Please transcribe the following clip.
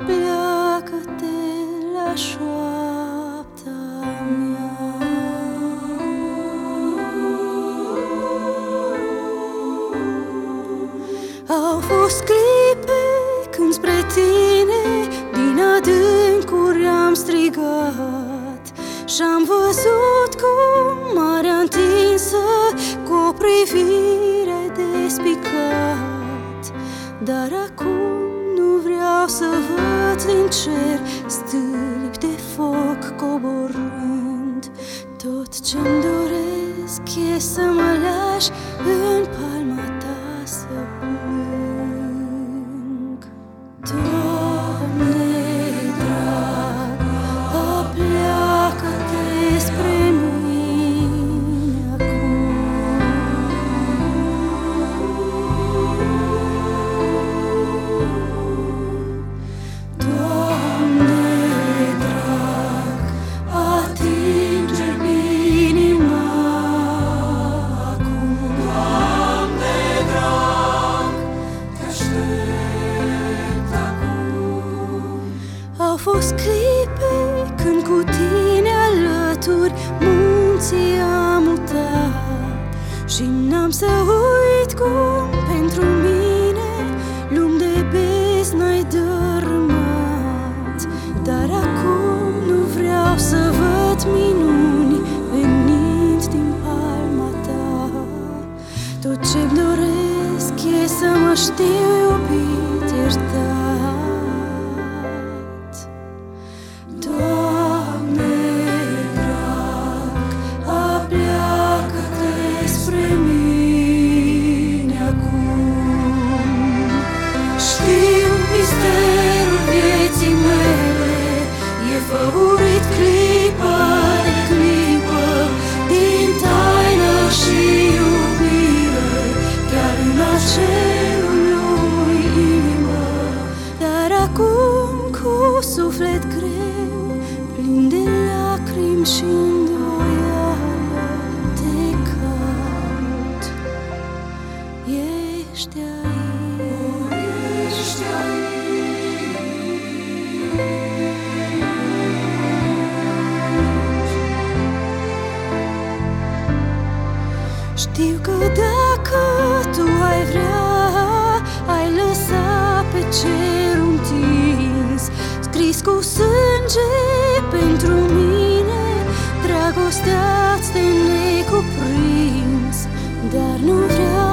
Apleacă-te la șoapta mea. Au fost clipe când spre tine Din adâncuri am strigat Și-am văzut cum marea întinsă Cu o privire despicat. Dar acum nu vreau să văd din cer Stâlpi fost clipe când cu tine alături munții am mutat. Și n-am să uit cum pentru mine lumi de bez n-ai dărâmat. Dar acum nu vreau să văd minuni venind din palma ta. Tot ce-mi doresc e să mă știu iubit, iertat suflet greu Plin de lacrimi și îndoială Te caut. Ești aici. Ești Știu Scris cu sânge pentru mine Dragostea-ți de necuprins Dar nu vreau